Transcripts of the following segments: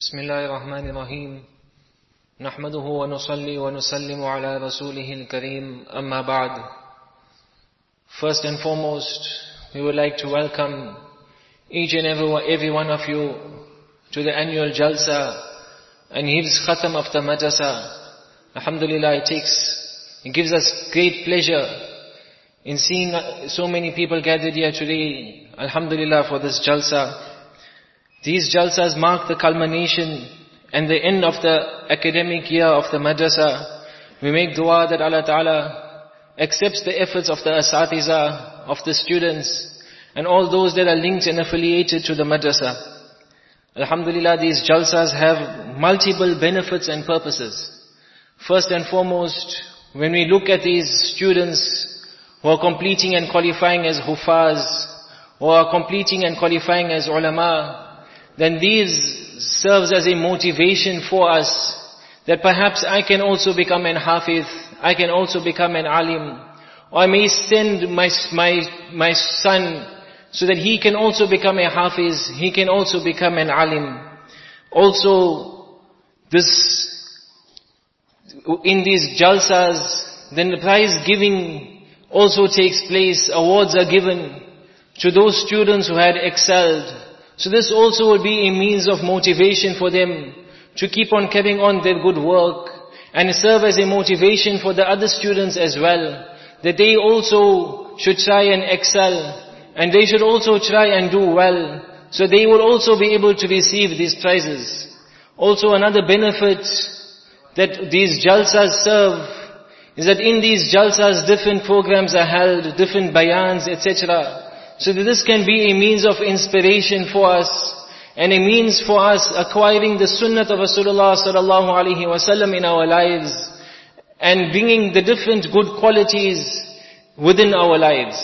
بسم الله الرحمن الرحيم نحمده ونصلي ونسلم على رسوله الكريم أما بعد First and foremost, we would like to welcome each and every, every one of you to the annual Jalsa and Hifz Khatam of the Madrasa. Alhamdulillah, it takes, it gives us great pleasure in seeing so many people gathered here today. Alhamdulillah for this Jalsa. These jalsas mark the culmination and the end of the academic year of the madrasa. We make dua that Allah Ta'ala accepts the efforts of the asatiza, of the students, and all those that are linked and affiliated to the madrasa. Alhamdulillah, these jalsas have multiple benefits and purposes. First and foremost, when we look at these students who are completing and qualifying as hufaz, who are completing and qualifying as ulama, then these serves as a motivation for us that perhaps I can also become an hafiz, I can also become an alim, or I may send my, my, my son so that he can also become a hafiz, he can also become an alim. Also, this, in these jalsas, then the prize giving also takes place, awards are given to those students who had excelled, so this also will be a means of motivation for them to keep on carrying on their good work and serve as a motivation for the other students as well. That they also should try and excel and they should also try and do well. So they will also be able to receive these prizes. Also another benefit that these jalsas serve is that in these jalsas different programs are held, different bayans, etc. So that this can be a means of inspiration for us and a means for us acquiring the sunnah of Rasulullah sallallahu alaihi in our lives and bringing the different good qualities within our lives.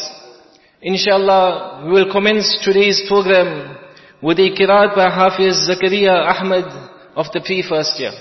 Inshallah, we will commence today's program with a qiraat by Hafiz Zakaria Ahmad of the pre-first year.